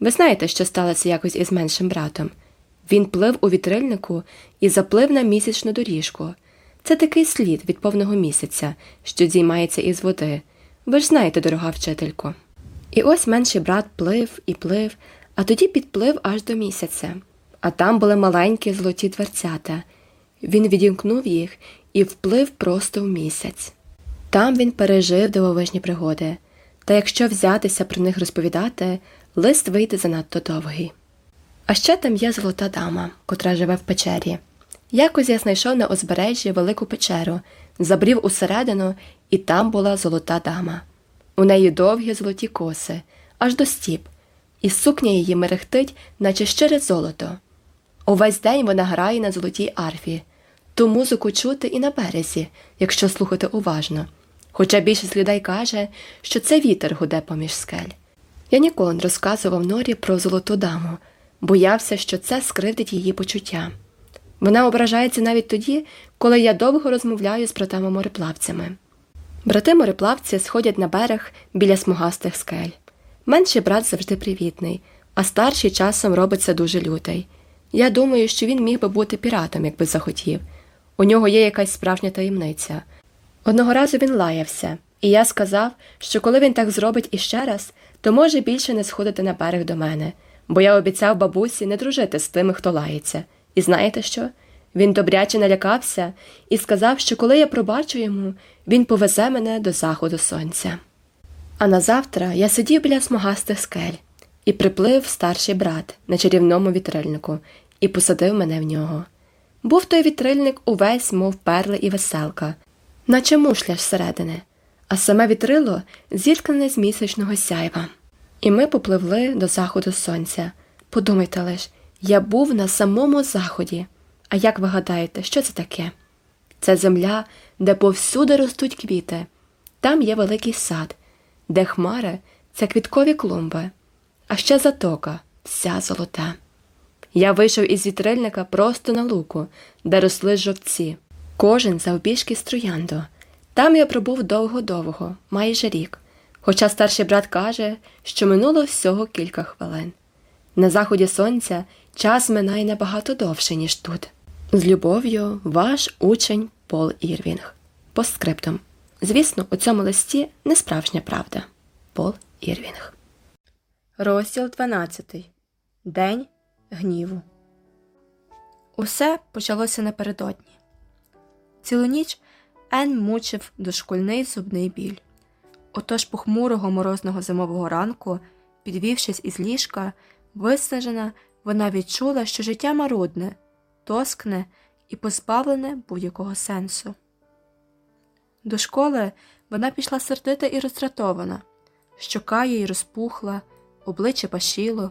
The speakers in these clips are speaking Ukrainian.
Ви знаєте, що сталося якось із меншим братом? Він плив у вітрильнику і заплив на місячну доріжку. Це такий слід від повного місяця, що здіймається із води. Ви ж знаєте, дорога вчителько. І ось менший брат плив і плив, а тоді підплив аж до місяця. А там були маленькі золоті дверцята. Він відімкнув їх і вплив просто в місяць. Там він пережив дивовижні пригоди, та якщо взятися про них розповідати, лист вийде занадто довгий. А ще там є золота дама, котра живе в печері. Якось я знайшов на узбережжі велику печеру, забрів усередину, і там була золота дама. У неї довгі золоті коси, аж до стіп, і сукня її мерехтить, наче щире золото. Увесь день вона грає на золотій арфі, ту музику чути і на березі, якщо слухати уважно. Хоча більшість людей каже, що це вітер гуде поміж скель. Я ніколи не розказував Норі про золоту даму, боявся, що це скривдить її почуття. Вона ображається навіть тоді, коли я довго розмовляю з братами мореплавцями. Брати мореплавці сходять на берег біля смугастих скель. Менший брат завжди привітний, а старший часом робиться дуже лютий. Я думаю, що він міг би бути піратом, якби захотів. У нього є якась справжня таємниця. Одного разу він лаявся, і я сказав, що коли він так зробить іще раз, то може більше не сходити на берег до мене, бо я обіцяв бабусі не дружити з тими, хто лається. І знаєте що? Він добряче налякався і сказав, що коли я пробачу йому, він повезе мене до заходу сонця. А назавтра я сидів біля смугастих скель і приплив старший брат на чарівному вітрильнику і посадив мене в нього. Був той вітрильник увесь, мов перли і веселка, наче мушля зсередини, а саме вітрило зіткнене з місячного сяйва. І ми попливли до заходу сонця. Подумайте лиш, я був на самому заході. А як ви гадаєте, що це таке? Це земля, де повсюди ростуть квіти, там є великий сад, де хмари це квіткові клумби, а ще затока, вся золота. Я вийшов із вітрильника просто на луку, де росли жовці, кожен завбіжки з троянду. Там я пробув довго-довго, майже рік, хоча старший брат каже, що минуло всього кілька хвилин. На заході сонця час минає набагато довше, ніж тут. З любов'ю, ваш учень Пол Ірвінг. Постскриптум. Звісно, у цьому листі не справжня правда. Пол Ірвінг. Розділ 12. День гніву. Усе почалося напередодні. Цілу ніч Ен мучив дошкульний зубний біль. Отож похмурого морозного зимового ранку, підвівшись із ліжка, виснажена, вона відчула, що життя марудне, тоскне і позбавлене будь-якого сенсу. До школи вона пішла сердита і роздратована, щока їй розпухла, обличчя пашіло.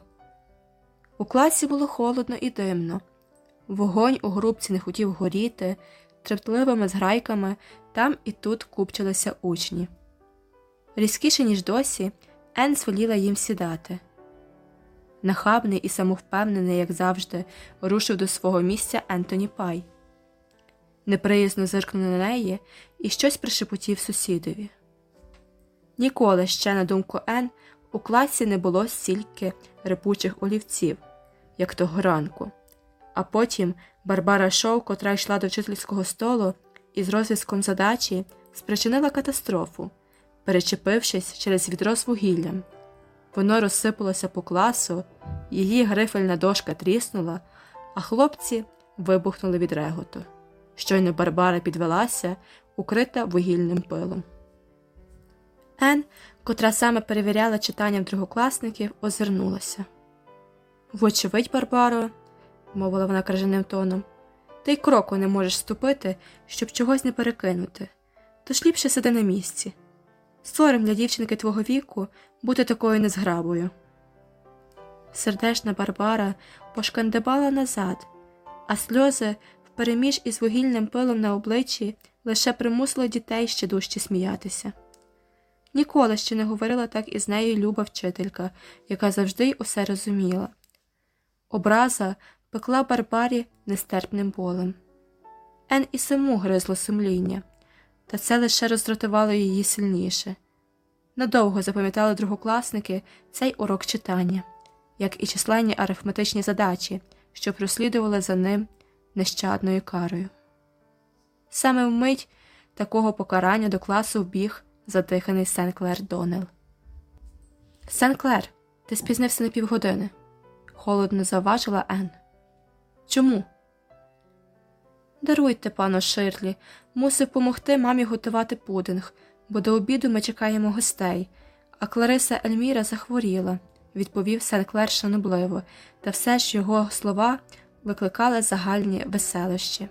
У класі було холодно і димно, вогонь у грубці не хотів горіти, трептливими зграйками там і тут купчилися учні. Різкіше, ніж досі, Ен звеліла їм сідати. Нахабний і самовпевнений, як завжди, рушив до свого місця Ентоні Пай. Неприязно зиркнув на неї і щось пришепотів сусідові. Ніколи ще, на думку Ен, у класі не було стільки репучих олівців, як того ранку. А потім Барбара Шоу, котра йшла до вчительського столу із розв'язком задачі, спричинила катастрофу, перечепившись через відро з вугіллям. Воно розсипалося по класу, її грифельна дошка тріснула, а хлопці вибухнули від реготу. Щойно Барбара підвелася, укрита вугільним пилом. Ен, котра саме перевіряла читання другокласників, озирнулася. Вочевидь, Барбаро, мовила вона крижаним тоном, ти й кроку не можеш ступити, щоб чогось не перекинути, тож ліпше сиди на місці. Сором для дівчинки твого віку бути такою незграбою. Сердешна Барбара пошкандибала назад, а сльози впереміж із вугільним пилом на обличчі лише примусили дітей ще дужче сміятися. Ніколи ще не говорила так із нею люба вчителька, яка завжди усе розуміла. Образа пекла Барбарі нестерпним болем. Ен і саму гризло сумління, та це лише роздратувало її сильніше. Надовго запам'ятали другокласники цей урок читання, як і численні арифметичні задачі, що прослідували за ним нещадною карою. Саме вмить такого покарання до класу вбіг задиханий Сенклер Донел. Сенклер, ти спізнився на півгодини, холодно заважила Ен. Чому? Даруйте, пано Ширлі, мусив помогти мамі готувати пудинг, бо до обіду ми чекаємо гостей, а Клариса Ельміра захворіла, відповів Сенклер шанобливо, та все ж його слова викликали загальні веселощі.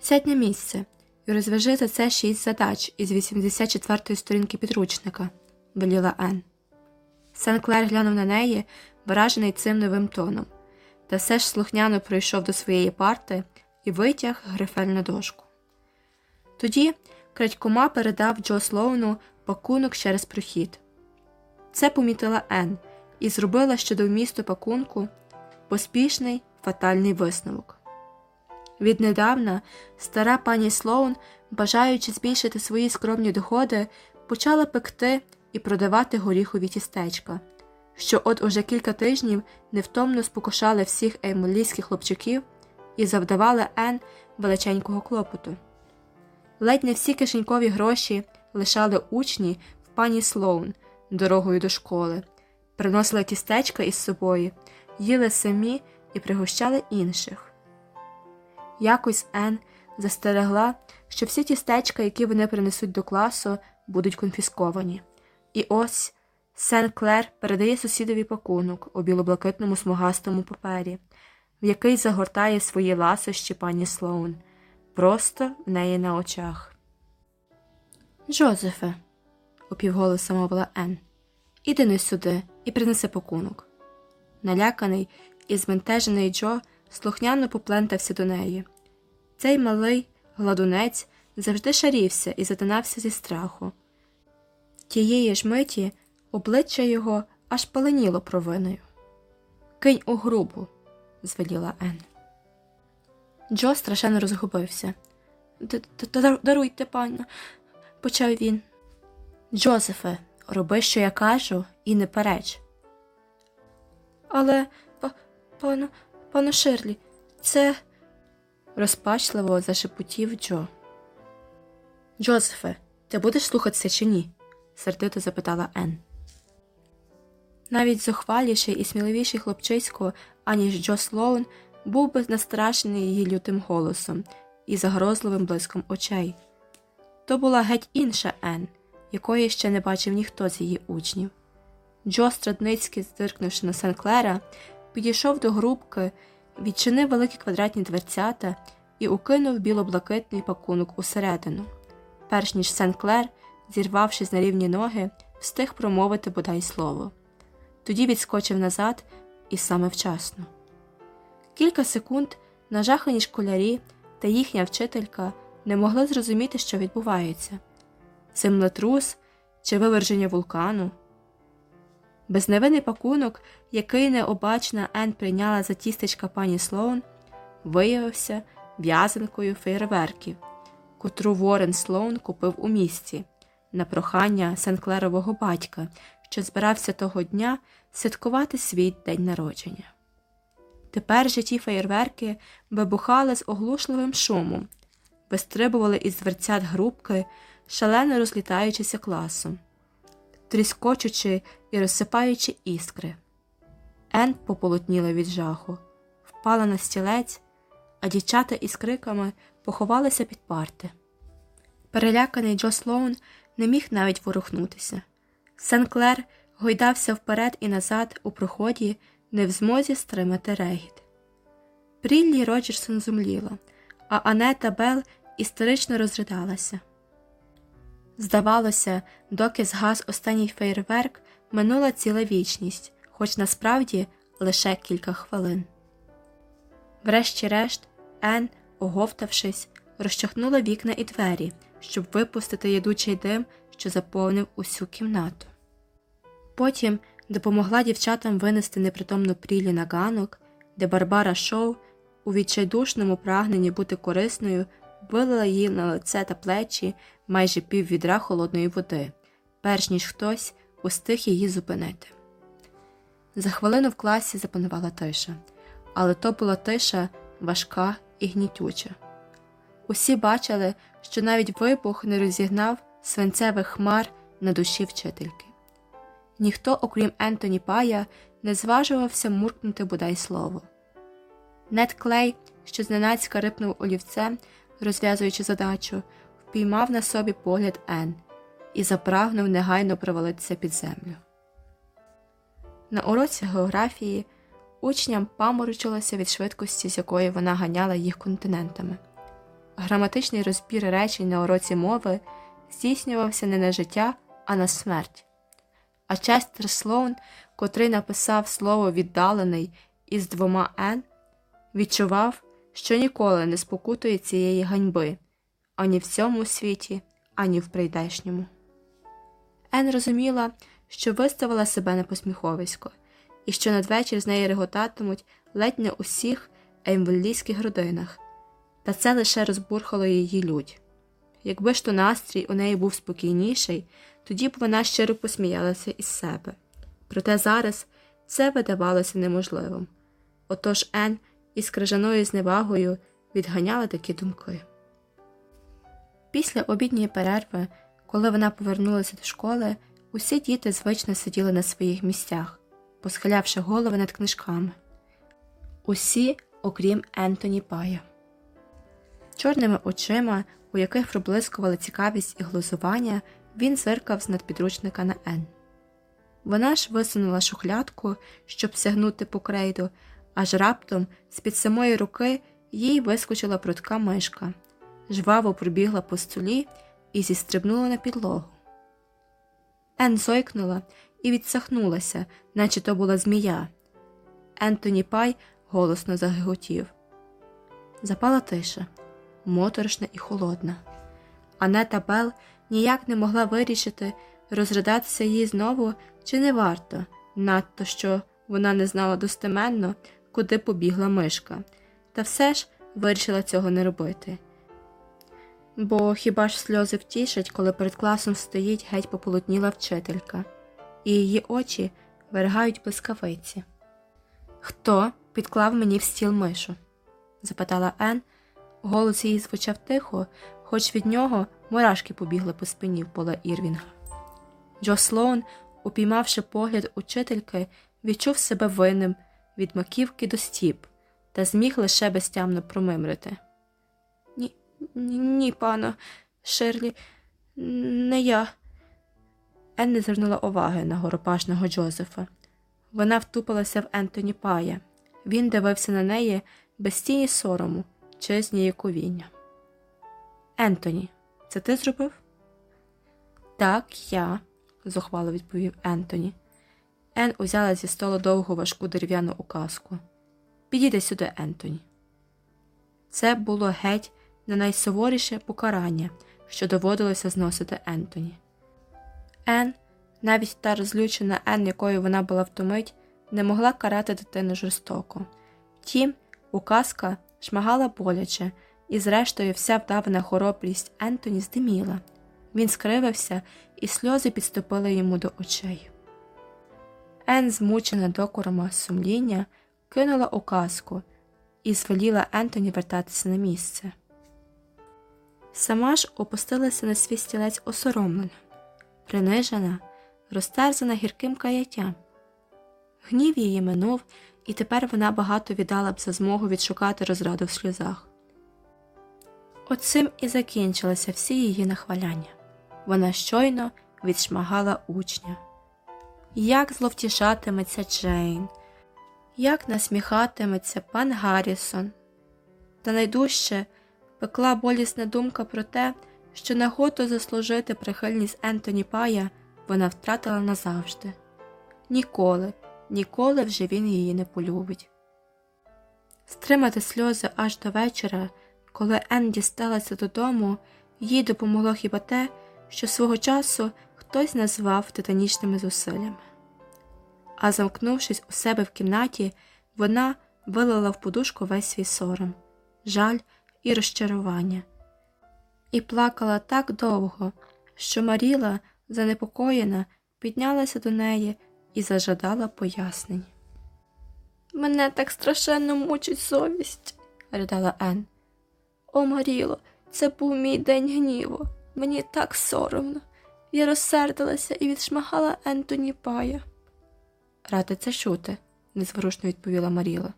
Сядь на місце і розв'яжи за це шість задач із 84-ї сторінки підручника, веліла Ен. Сенклер глянув на неї, вражений цим новим тоном, та все ж слухняно прийшов до своєї парти і витяг грифельну дошку. Тоді крадькома передав Джо Слоуну пакунок через прохід. Це помітила Ен і зробила щодо вмісту пакунку поспішний фатальний висновок. Віднедавна стара пані Слоун, бажаючи збільшити свої скромні доходи, почала пекти і продавати горіхові тістечка, що от уже кілька тижнів невтомно спокушали всіх еймолійських хлопчиків і завдавали Ен величенького клопоту. Ледь не всі кишенькові гроші лишали учні в пані Слоун дорогою до школи, приносили тістечка із собою, їли самі і пригощали інших. Якось Ен застерегла, що всі тістечка, які вони принесуть до класу, будуть конфісковані. І ось Сен Клер передає сусідові пакунок у білоблакитному смугастому папері, в який загортає свої ласощі пані Слоун, просто в неї на очах. Джозефе, опівголоса мовила Ен, іди не сюди і принеси пакунок. Наляканий і зментежений Джо слухняно поплентався до неї. Цей малий гладунець завжди шарівся і затинався зі страху. Тієї ж миті обличчя його аж паленіло провиною. Кинь у грубу, звеліла Ен. Джо страшенно розгубився. Даруйте, пане, почав він. Джозефе, роби, що я кажу, і не переч. Але, пану, пану Ширлі, це. розпачливо зашепотів Джо. Джозефе, ти будеш слухатися чи ні? сердито запитала Ен. Навіть зухваліший і сміливіший хлопчисько, аніж Джо Слоун, був би настрашений її лютим голосом і загрозливим блиском очей. То була геть інша Ен, якої ще не бачив ніхто з її учнів. Джо Страдницький, здиркнувши на Сенклера, підійшов до грубки, відчинив великі квадратні дверцята і укинув білоблакитний пакунок усередину. Перш ніж Сенклер, зірвавшись на рівні ноги, встиг промовити бодай слово. Тоді відскочив назад і саме вчасно. Кілька секунд нажахані школярі та їхня вчителька не могли зрозуміти, що відбувається землетрус чи виверження вулкану. Безневинний пакунок, який необачна Ен прийняла за тістечка пані Слоун, виявився в'язанкою фейерверків, котру Ворен Слоун купив у місті на прохання Сенклерового батька, що збирався того дня святкувати свій день народження. Тепер же ті феєрверки вибухали з оглушливим шумом, вистрибували із дверцят грубки, шалено розлітаючися класом, тріскочучи і розсипаючи іскри. Ен пополотніла від жаху, впала на стілець, а дівчата із криками поховалися під парти. Переляканий Джо Слоун не міг навіть ворухнутися. Сенклер гойдався вперед і назад у проході, не в змозі стримати регіт. Пріллі Роджерсон зумліла, а Анета Бел історично розридалася. Здавалося, доки згас останній фейерверк, минула ціла вічність, хоч насправді лише кілька хвилин. Врешті-решт, Ен, оговтавшись, розчахнула вікна і двері, щоб випустити ядучий дим, що заповнив усю кімнату. Потім допомогла дівчатам винести непритомну прілі на ганок, де Барбара Шоу у відчайдушному прагненні бути корисною вилила їй на лице та плечі майже пів відра холодної води, перш ніж хтось устиг її зупинити. За хвилину в класі запанувала тиша, але то була тиша важка і гнітюча. Усі бачили, що навіть вибух не розігнав свинцевих хмар на душі вчительки. Ніхто, окрім Ентоні Пая, не зважувався муркнути бодай слово. Нед Клей, що зненацька рипнув олівцем, розв'язуючи задачу, впіймав на собі погляд Ен і запрагнув негайно провалитися під землю. На уроці географії учням паморочилося від швидкості, з якої вона ганяла їх континентами. Граматичний розбір речень на уроці мови здійснювався не на життя, а на смерть. А Честер Слоун, котрий написав слово віддалений із двома Н, відчував, що ніколи не спокутує цієї ганьби ані в цьому світі, ані в прийдешньому. Ен розуміла, що виставила себе на посміховисько, і що надвечір з неї реготатимуть ледь не усіх еймвеллійських родинах, та це лише розбурхало її лють. Якби ж то настрій у неї був спокійніший, тоді б вона щиро посміялася із себе. Проте зараз це видавалося неможливим. Отож Ен із крижаною зневагою відганяла такі думки. Після обідньої перерви, коли вона повернулася до школи, усі діти звично сиділи на своїх місцях, посхилявши голови над книжками. Усі, окрім Ентоні Пая. Чорними очима, у яких проблискували цікавість і глузування, він зиркав з надпідручника на Ен. Вона ж висунула шухлядку, щоб сягнути по крейду, аж раптом з під самої руки їй вискочила прудка мишка, жваво пробігла по столі і зістрибнула на підлогу. Ен зойкнула і відсахнулася, наче то була змія. Ентоні Пай голосно загиготів. Запала тиша, моторошна і холодна. Анета Бел ніяк не могла вирішити, розридатися їй знову чи не варто, надто що вона не знала достеменно, куди побігла мишка, та все ж вирішила цього не робити. Бо хіба ж сльози втішать, коли перед класом стоїть геть пополотніла вчителька, і її очі вергають блискавиці. Хто підклав мені в стіл мишу? запитала Ен. Голос її звучав тихо, хоч від нього мурашки побігли по спині пола Ірвінга. Джо Слоун, упіймавши погляд учительки, відчув себе винним від маківки до стіп та зміг лише безтямно промимрити. Ні, ні, пано, Ширлі, не я. Ен не звернула уваги на горопашного Джозефа. Вона втупилася в Ентоні Пая. Він дивився на неї без тіні сорому чи зніяковіння. Ентоні, це ти зробив? Так, я, зухвало відповів Ентоні. Ен узяла зі столу довгу важку дерев'яну указку. Підійди сюди, Ентоні. Це було геть не найсуворіше покарання, що доводилося зносити Ентоні. Ен, навіть та розлючена Ен, якою вона була втомить, не могла карати дитину жорстоко. Втім, указка шмагала боляче, і, зрештою, вся вдавана хоробрість Ентоні здиміла. Він скривився, і сльози підступили йому до очей. Ен, змучена докором сумління, кинула указку і звеліла Ентоні вертатися на місце. Сама ж опустилася на свій стілець осоромлена, принижена, розтерзана гірким каяттям. Гнів її минув, і тепер вона багато віддала б за змогу відшукати розраду в сльозах. Оцим і закінчилися всі її нахваляння. Вона щойно відшмагала учня. Як зловтішатиметься Джейн, як насміхатиметься пан Гаррісон. Та найдужче пекла болісна думка про те, що нагоду заслужити прихильність Ентоні Пая вона втратила назавжди. Ніколи, ніколи вже він її не полюбить. Стримати сльози аж до вечора, коли Ен дісталася додому, їй допомогло хіба те, що свого часу хтось назвав титанічними зусиллями. А замкнувшись у себе в кімнаті, вона вилила в подушку весь свій сором, жаль і розчарування, і плакала так довго, що Маріла, занепокоєна, піднялася до неї і зажадала пояснень. Мене так страшенно мучить совість, ридала Ен. О, Маріло, це був мій день гніву. Мені так соромно. Я розсердилася і відшмагала Ентоні Пая. Рада це чути, незворушно відповіла Маріла.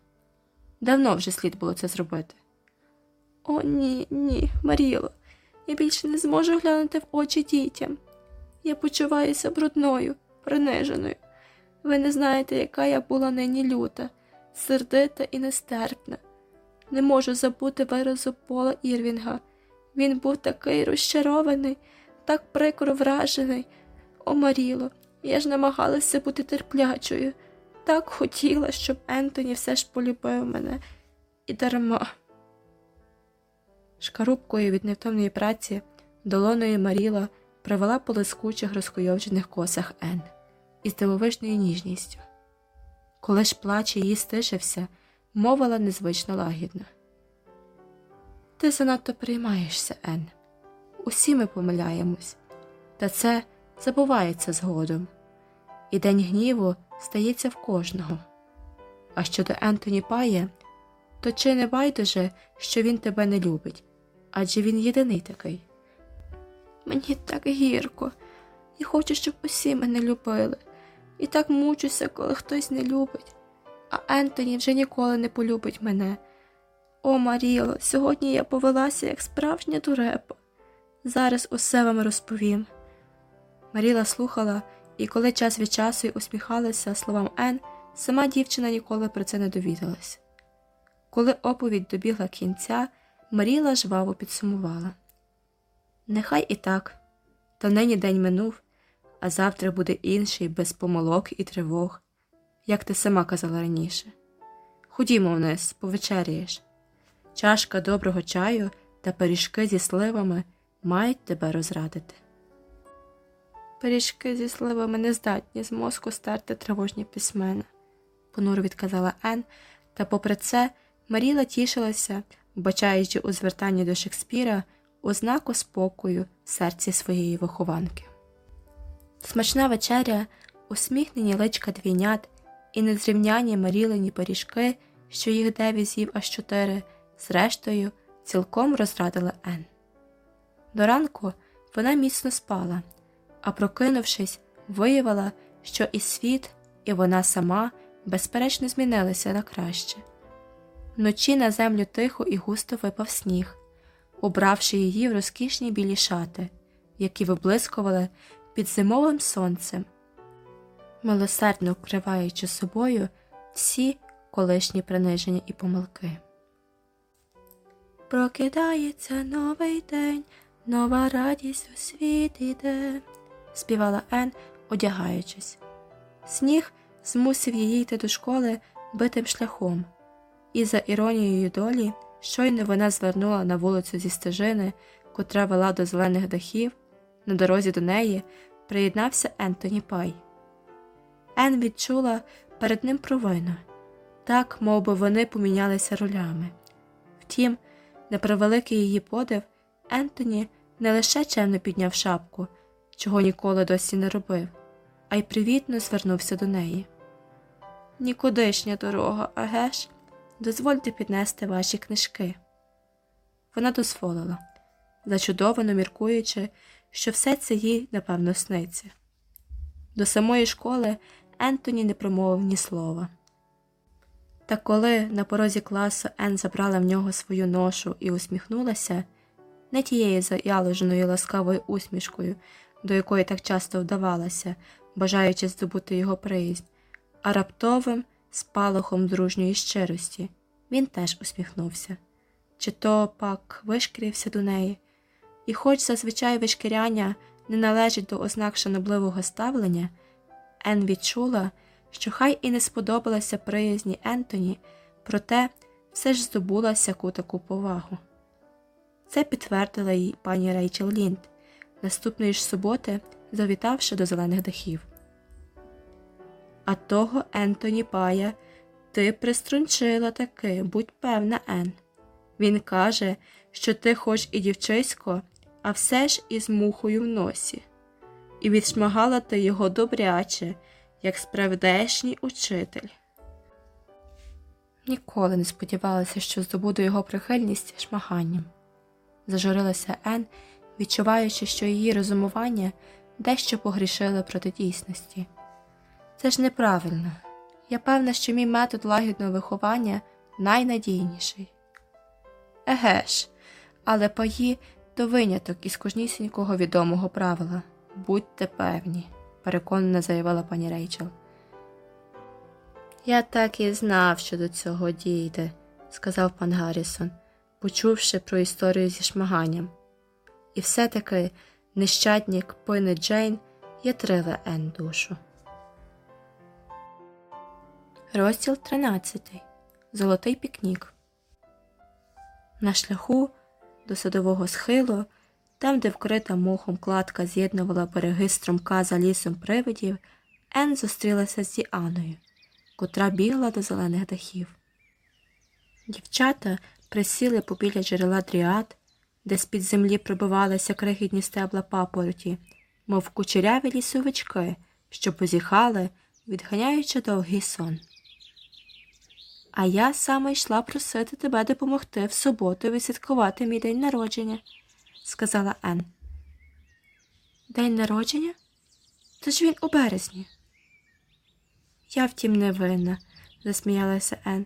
Давно вже слід було це зробити. О, ні, ні, Маріло, я більше не зможу глянути в очі дітям. Я почуваюся брудною, приниженою. Ви не знаєте, яка я була нині люта, сердита і нестерпна. Не можу забути виразу Пола Ірвінга. Він був такий розчарований, так прикро вражений. О, Маріло, я ж намагалася бути терплячою. Так хотіла, щоб Ентоні все ж полюбив мене і дарма. Шкарубкою від невтомної праці долоною Маріла провела по лискучих розкойовджених косах Ен із дивовижною ніжністю. Коли ж плач її стишився, мовила незвично лагідно. Ти занадто приймаєшся, Ен. Усі ми помиляємось, та це забувається згодом, і день гніву стається в кожного. А щодо Ентоні Пає, то чи не байдуже, що він тебе не любить, адже він єдиний такий. Мені так гірко, і хочу, щоб усі мене любили, і так мучуся, коли хтось не любить, а Ентоні вже ніколи не полюбить мене. О, Маріло, сьогодні я повелася як справжня дурепа. Зараз усе вам розповім. Маріла слухала, і коли час від часу й усміхалася словам Ен, сама дівчина ніколи про це не довідалась. Коли оповідь добігла кінця, Маріла жваво підсумувала Нехай і так, та нині день минув, а завтра буде інший без помилок і тривог, як ти сама казала раніше. Ходімо вниз, повечеряєш. Чашка доброго чаю та пиріжки зі сливами мають тебе розрадити. Пиріжки зі сливами не здатні з мозку стерти тривожні письмена, понуро відказала Ен, та, попри це, Маріла тішилася, вбачаючи у звертанні до Шекспіра ознаку спокою в серці своєї вихованки. Смачна вечеря, усміхнені личка двійнят і незрівняні Марілині пиріжки, що їх дев'ять з'їв аж чотири, зрештою, цілком розрадила Ен. До ранку вона міцно спала, а прокинувшись, виявила, що і світ, і вона сама безперечно змінилися на краще. Вночі на землю тихо і густо випав сніг, убравши її в розкішні білі шати, які виблискували під зимовим сонцем, милосердно вкриваючи собою всі колишні приниження і помилки. Прокидається новий день, нова радість у світ іде, співала Ен, одягаючись. Сніг змусив її йти до школи битим шляхом, і за іронією долі, щойно вона звернула на вулицю зі стежини, котра вела до зелених дахів, на дорозі до неї приєднався Ентоні Пай. Ен відчула перед ним провину, так мов би вони помінялися ролями. Втім, на превеликий її подив, Ентоні не лише чемно підняв шапку, чого ніколи досі не робив, а й привітно звернувся до неї. Нікудишня дорога, аге ж, дозвольте піднести ваші книжки. Вона дозволила, зачудовано міркуючи, що все це їй, напевно, сниться. До самої школи Ентоні не промовив ні слова. Та коли на порозі класу Ен забрала в нього свою ношу і усміхнулася, не тією заяложеною ласкавою усмішкою, до якої так часто вдавалася, бажаючи здобути його приязнь, а раптовим спалахом дружньої щирості, він теж усміхнувся. Чи то пак вишкірився до неї, і, хоч зазвичай вишкіряння не належить до ознак шанобливого ставлення, Ен відчула, що хай і не сподобалася приязні Ентоні, проте все ж здобула сяку таку повагу. Це підтвердила їй пані Рейчел Лінд, наступної ж суботи, завітавши до зелених дахів. А того Ентоні Пая ти приструнчила таки, будь певна, Ен. Він каже, що ти хоч і дівчисько, а все ж із мухою в носі, і відшмагала ти його добряче, як справдешній учитель. Ніколи не сподівалася, що здобуду його прихильність шмаганням. Зажурилася Ен, відчуваючи, що її розумування дещо погрішили проти дійсності. Це ж неправильно. Я певна, що мій метод лагідного виховання найнадійніший. Еге ж, але паї то виняток із кожнісінького відомого правила. Будьте певні, переконано заявила пані Рейчел. Я так і знав, що до цього дійде, сказав пан Гаррісон, почувши про історію зі шмаганням. І все-таки нещадник пини Джейн ятрила Ен душу. Розділ 13. Золотий пікнік. На шляху до садового схилу, там, де вкрита мохом кладка з'єднувала береги струмка за лісом привидів, Ен зустрілася з Діаною, котра бігла до зелених дахів. Дівчата присіли побіля джерела дріад, де з-під землі пробивалися крихітні стебла папороті, мов кучеряві лісовички, що позіхали, відганяючи довгий сон. А я саме йшла просити тебе допомогти в суботу відсвяткувати мій день народження, сказала Ен. День народження? Та ж він у березні. Я втім не винна, засміялася Ен.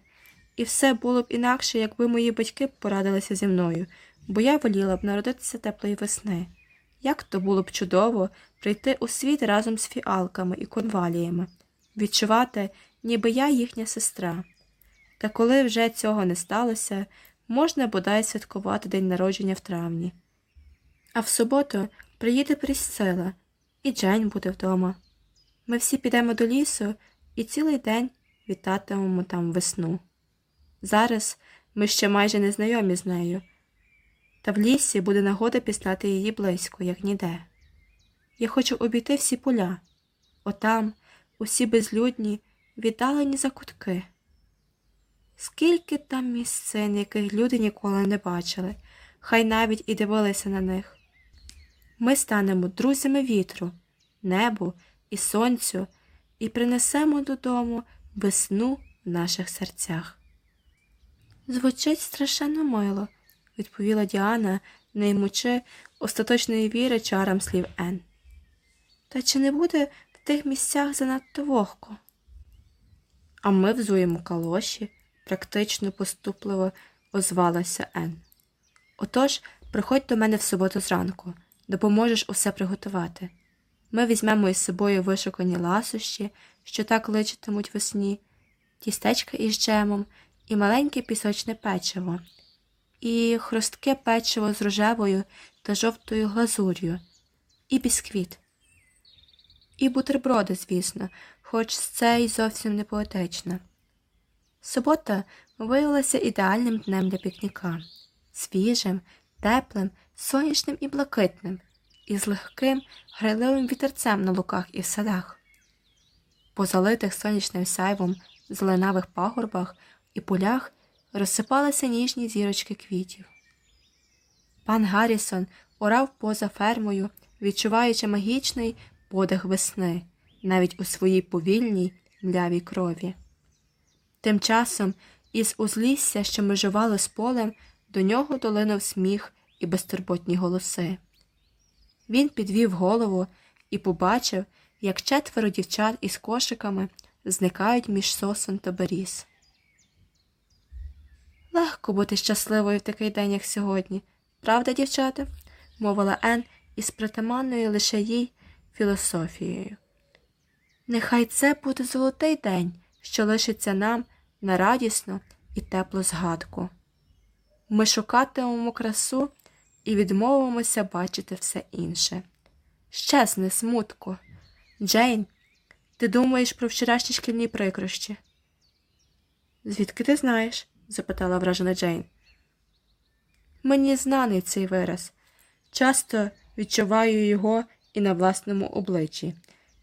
І все було б інакше, якби мої батьки порадилися зі мною, бо я воліла б народитися теплої весни. Як то було б чудово прийти у світ разом з фіалками і конваліями, відчувати, ніби я їхня сестра. Та коли вже цього не сталося, можна бодай святкувати день народження в травні. А в суботу приїде Прісцила, і Джейн буде вдома. Ми всі підемо до лісу і цілий день вітатимемо там весну. Зараз ми ще майже не знайомі з нею, та в лісі буде нагода пізнати її близько, як ніде. Я хочу обійти всі поля, отам, усі безлюдні, віддалені закутки. Скільки там місцин, яких люди ніколи не бачили, хай навіть і дивилися на них. Ми станемо друзями вітру, небу і сонцю і принесемо додому весну в наших серцях. Звучить страшенно мило, відповіла Діана, не ймучи остаточної віри чарам слів Ен. Та чи не буде в тих місцях занадто вогко? А ми взуємо калоші практично поступливо озвалася Ен. Отож, приходь до мене в суботу зранку, допоможеш усе приготувати. Ми візьмемо із собою вишукані ласощі, що так личитимуть весні, тістечка із джемом і маленьке пісочне печиво, і хрустке печиво з рожевою та жовтою глазур'ю, і бісквіт, і бутерброди, звісно, хоч це й зовсім не поетично. Субота виявилася ідеальним днем для пікніка, свіжим, теплим, сонячним і блакитним, і з легким, грайливим вітерцем на луках і в садах. По залитих сонячним сяйвом зеленавих пагорбах і полях розсипалися ніжні зірочки квітів. Пан Гаррісон орав поза фермою, відчуваючи магічний подих весни, навіть у своїй повільній млявій крові. Тим часом із узлісся, що межувало з полем, до нього долинув сміх і безтурботні голоси. Він підвів голову і побачив, як четверо дівчат із кошиками зникають між сосон та беріз. Легко бути щасливою в такий день, як сьогодні, правда, дівчата? мовила Ен із притаманною лише їй філософією. Нехай це буде золотий день, що лишиться нам на радісну і теплу згадку. Ми шукатимемо красу і відмовимося бачити все інше. Щезне, смутку. Джейн, ти думаєш про вчорашні шкільні прикрощі? Звідки ти знаєш? запитала вражена Джейн. Мені знаний цей вираз. Часто відчуваю його і на власному обличчі.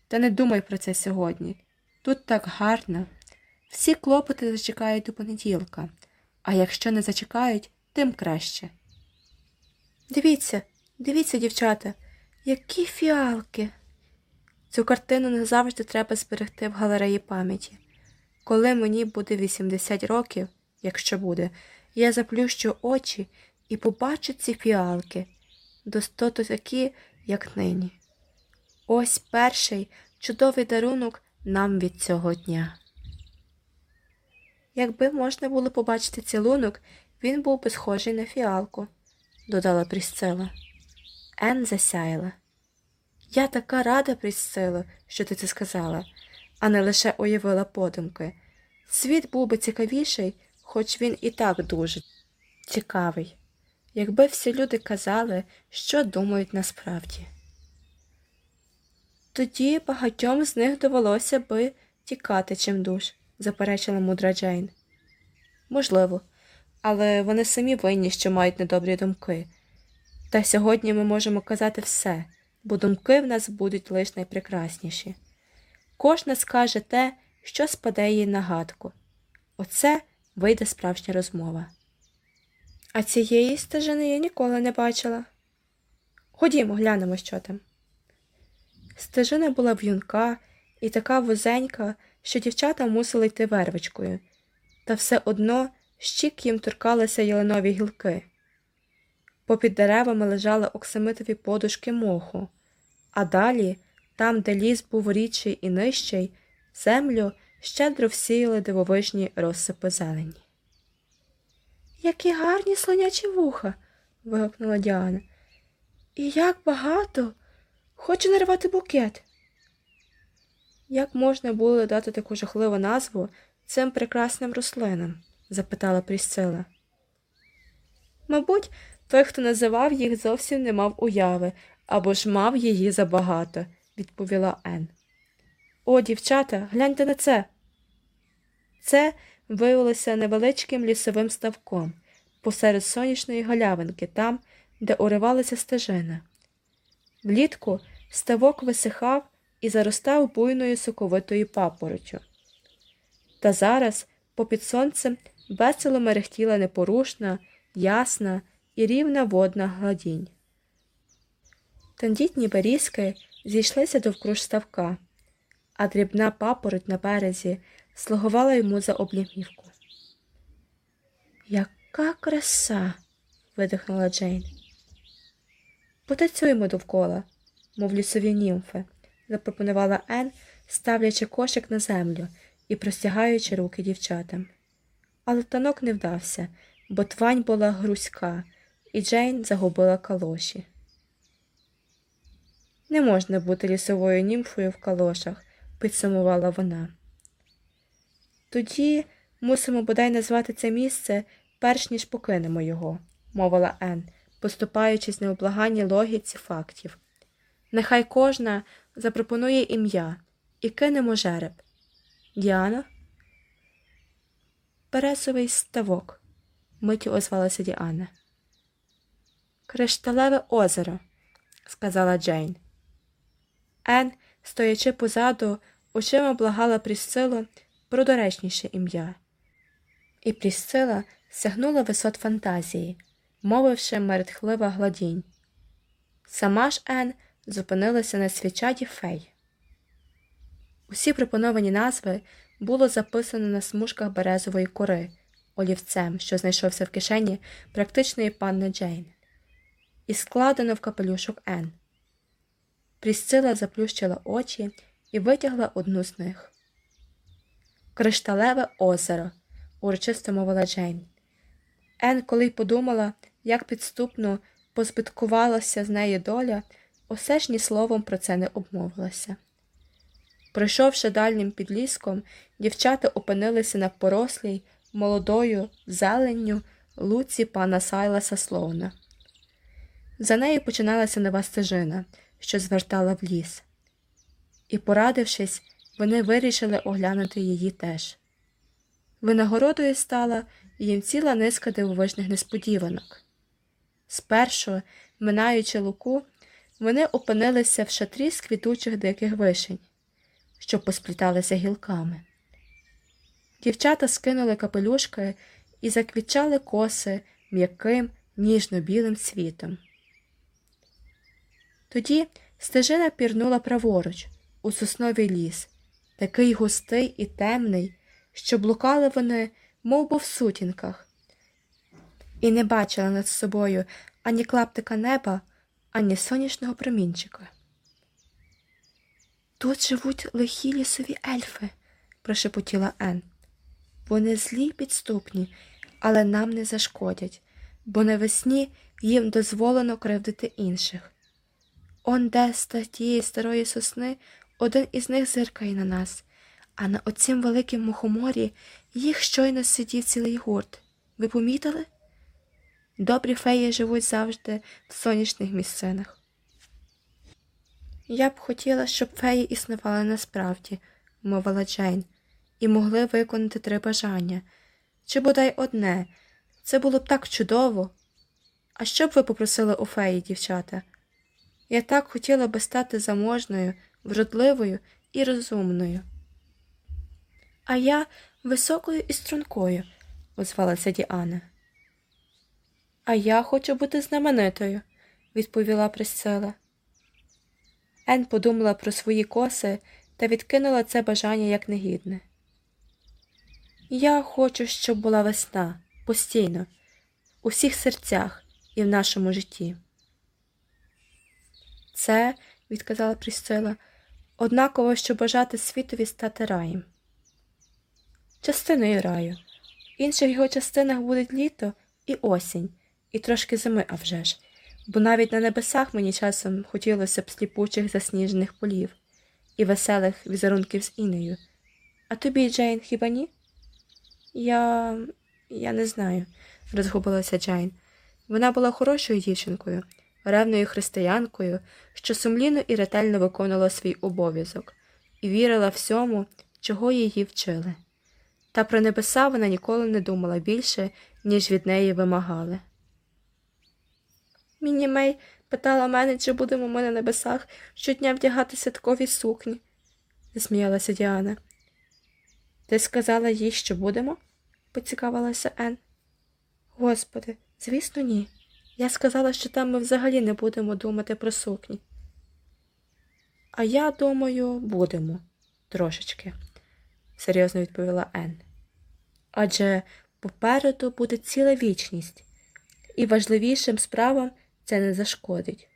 Та не думай про це сьогодні. Тут так гарно. Всі клопоти зачекають до понеділка, а якщо не зачекають, тим краще. Дивіться, дивіться, дівчата, які фіалки. Цю картину назавжди треба зберегти в галереї пам'яті. Коли мені буде 80 років, якщо буде, я заплющу очі і побачу ці фіалки, достоту такі, як нині. Ось перший чудовий дарунок нам від цього дня. Якби можна було побачити цілунок, він був би схожий на фіалку, додала Прісцила. Ен засяяла. Я така рада, Прісцило, що ти це сказала, а не лише уявила подумки. Світ був би цікавіший, хоч він і так дуже цікавий, якби всі люди казали, що думають насправді. Тоді багатьом з них довелося би тікати чимдуж, заперечила мудра Джейн. Можливо, але вони самі винні, що мають недобрі думки. Та сьогодні ми можемо казати все, бо думки в нас будуть лише найпрекрасніші. Кожна скаже те, що спаде їй на гадку. Оце вийде справжня розмова. А цієї стежини я ніколи не бачила. Ходімо, глянемо, що там. Стежина була в'юнка і така вузенька, що дівчата мусили йти вервичкою, та все одно щік їм торкалися ялинові гілки. Попід деревами лежали оксамитові подушки моху, а далі, там, де ліс був рідший і нижчий, землю щедро всіяли дивовижні розсипи зелені. Які гарні слонячі вуха. вигукнула Діана. І як багато. Хочу нарвати букет. Як можна було дати таку жахливу назву цим прекрасним рослинам? запитала Прісцила. Мабуть, той, хто називав їх, зовсім не мав уяви або ж мав її забагато, відповіла Ен. О, дівчата, гляньте на це. Це виявилося невеличким лісовим ставком посеред сонячної галявинки, там, де уривалася стежина. Влітку ставок висихав і заростав буйною соковитою папоротю. Та зараз, попід сонцем, весело мерехтіла непорушна, ясна і рівна водна гладінь. Тендітні берізки зійшлися довкруж ставка, а дрібна папороть на березі слугувала йому за облімівку. Яка краса. видихнула Джейн. Потацюємо довкола, мов лісові німфи, запропонувала Ен, ставлячи кошик на землю і простягаючи руки дівчатам. Але танок не вдався, бо твань була грузька, і Джейн загубила калоші. Не можна бути лісовою німфою в калошах, підсумувала вона. Тоді мусимо бодай назвати це місце, перш ніж покинемо його, мовила Ен, поступаючись необлаганній логіці фактів. Нехай кожна запропонує ім'я і кинемо жереб. Діана? Пересовий ставок, миттю озвалася Діана. Кришталеве озеро, сказала Джейн. Ен, стоячи позаду, очима благала Прісцилу про доречніше ім'я. І Прісцила сягнула висот фантазії, мовивши мерехтлива гладінь. Сама ж Ен зупинилася на свічаді фей. Усі пропоновані назви було записано на смужках березової кори олівцем, що знайшовся в кишені практичної панни Джейн, і складено в капелюшок Ен. Прісцила заплющила очі і витягла одну з них. Кришталеве озеро, урочисто мовила Джейн. Ен, коли й подумала, як підступно позбиткувалася з неї доля, усе ж ні словом про це не обмовилася. Пройшовши дальнім підліском, дівчата опинилися на порослій, молодою, зеленню луці пана Сайласа Слоуна. За нею починалася нова стежина, що звертала в ліс. І, порадившись, вони вирішили оглянути її теж. Винагородою стала їм ціла низка дивовижних несподіванок. Спершу, минаючи луку, вони опинилися в шатрі з квітучих диких вишень, що поспліталися гілками. Дівчата скинули капелюшки і заквічали коси м'яким ніжно-білим світом. Тоді стежина пірнула праворуч, у сосновий ліс, такий густий і темний, що блукали вони, мов би в сутінках, і не бачили над собою ані клаптика неба, ані сонячного промінчика. Тут живуть лихі лісові ельфи, прошепотіла Ен. Вони злі й підступні, але нам не зашкодять, бо навесні їм дозволено кривдити інших. Он де тієї старої сосни один із них зиркає на нас, а на оцім великім мухоморі їх щойно сидів цілий гурт. Ви помітили? Добрі феї живуть завжди в сонячних місцинах. Я б хотіла, щоб феї існували насправді, мовила Джейн, і могли виконати три бажання. Чи бодай одне. Це було б так чудово. А що б ви попросили у феї, дівчата? Я так хотіла би стати заможною, вродливою і розумною. А я високою і стрункою, озвалася Діана. А я хочу бути знаменитою, відповіла Присцила. Ен подумала про свої коси та відкинула це бажання як негідне. Я хочу, щоб була весна постійно, у всіх серцях і в нашому житті. Це, відказала Присцила, однаково, що бажати світові стати раєм. Частиною раю. В інших його частинах буде літо і осінь, і трошки зими, а вже ж. Бо навіть на небесах мені часом хотілося б сліпучих засніжених полів і веселих візерунків з інею. А тобі, Джейн, хіба ні? Я. я не знаю, розгубилася Джейн. Вона була хорошою дівчинкою, ревною християнкою, що сумлінно і ретельно виконувала свій обов'язок і вірила всьому, чого її вчили. Та про небеса вона ніколи не думала більше, ніж від неї вимагали. Міні Мей питала мене, чи будемо ми на небесах щодня вдягати святкові сукні, засміялася Діана. Ти сказала їй, що будемо? поцікавилася Ен. Господи, звісно, ні. Я сказала, що там ми взагалі не будемо думати про сукні. А я думаю, будемо трошечки, серйозно відповіла Ен. Адже попереду буде ціла вічність, і важливішим справам це не зашкодить.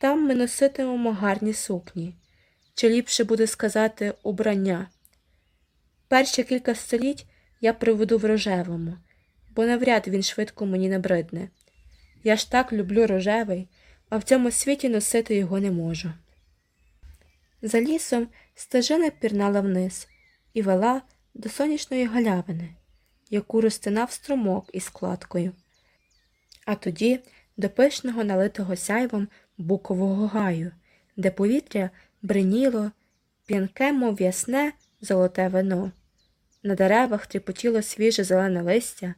Там ми носитимемо гарні сукні, чи ліпше буде сказати убрання. Перші кілька століть я проведу в рожевому, бо навряд він швидко мені набридне. Я ж так люблю рожевий, а в цьому світі носити його не можу. За лісом стежина пірнала вниз і вела до сонячної галявини, яку розтинав струмок із складкою, а тоді до пишного налитого сяйвом букового гаю, де повітря бриніло, п'янке, мов ясне, золоте вино. На деревах тріпотіло свіже зелене листя,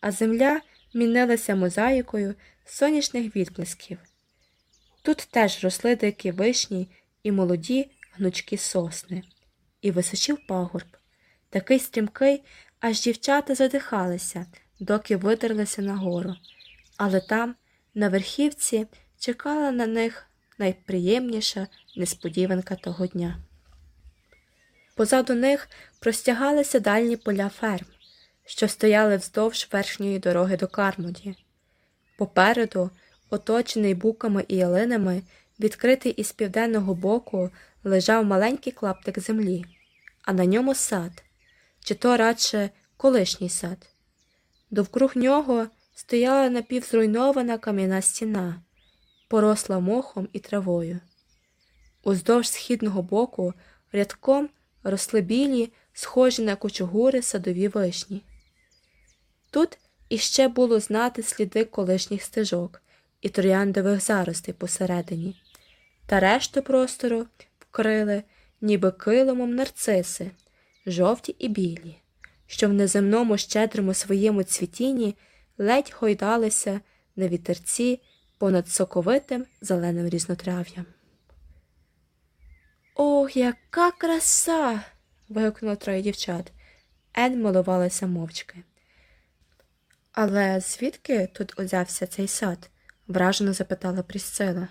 а земля мінилася мозаїкою сонячних відблисків. Тут теж росли дикі вишні і молоді гнучкі сосни, і височив пагорб, такий стрімкий, аж дівчата задихалися, доки видерлися нагору, але там, на верхівці, чекала на них найприємніша несподіванка того дня. Позаду них простягалися дальні поля ферм, що стояли вздовж верхньої дороги до Кармоді. Попереду, оточений буками і ялинами, відкритий із південного боку, лежав маленький клаптик землі, а на ньому сад, чи то радше колишній сад. Довкруг нього стояла напівзруйнована кам'яна стіна, поросла мохом і травою. Уздовж східного боку рядком росли білі, схожі на кучугури садові вишні. Тут іще було знати сліди колишніх стежок і трояндових заростей посередині, та решту простору вкрили, ніби килимом нарциси, жовті і білі, що в неземному щедрому своєму цвітінні ледь гойдалися на вітерці понад соковитим зеленим різнотрав'ям. Ох, яка краса. вигукнуло троє дівчат. Ен милувалася мовчки. Але звідки тут узявся цей сад? вражено запитала Прісцила.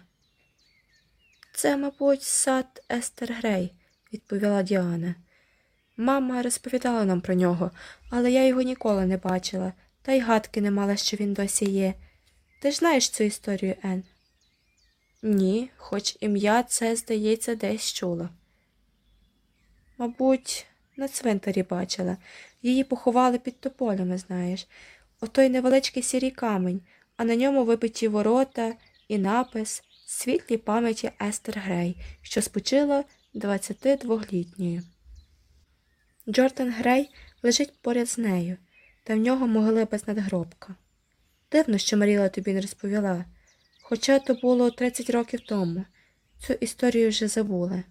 Це, мабуть, сад Естер Грей, відповіла Діана. Мама розповідала нам про нього, але я його ніколи не бачила, та й гадки не мала, що він досі є. Ти ж знаєш цю історію, Ен? Ні, хоч ім'я це, здається, десь чула. Мабуть, на цвинтарі бачила. Її поховали під тополями, знаєш. Отой невеличкий сірий камінь, а на ньому вибиті ворота і напис світлій пам'яті Естер Грей, що спочила 22-літньою. Джордан Грей лежить поряд з нею, та в нього могили без надгробка. Дивно, що Маріла тобі не розповіла, хоча то було 30 років тому. Цю історію вже забули.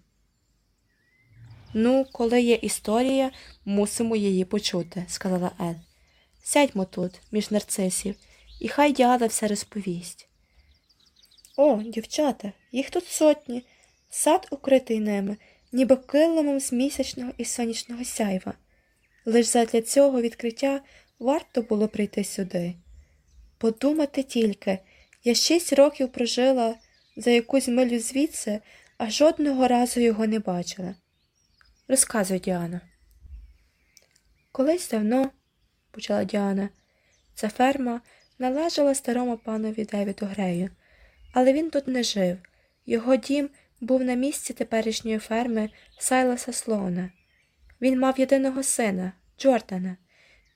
Ну, коли є історія, мусимо її почути, сказала Ен. Сядьмо тут, між нарцисів, і хай Діана все розповість. О, дівчата, їх тут сотні, сад укритий ними, ніби килимом з місячного і сонячного сяйва. Лиш задля цього відкриття варто було прийти сюди. Подумати тільки, я шість років прожила за якусь милю звідси, а жодного разу його не бачила. Розказуй, Діана. Колись давно, почала Діана, ця ферма належала старому панові Девіду Грею, але він тут не жив. Його дім був на місці теперішньої ферми Сайласа Слоуна. Він мав єдиного сина, Джордана,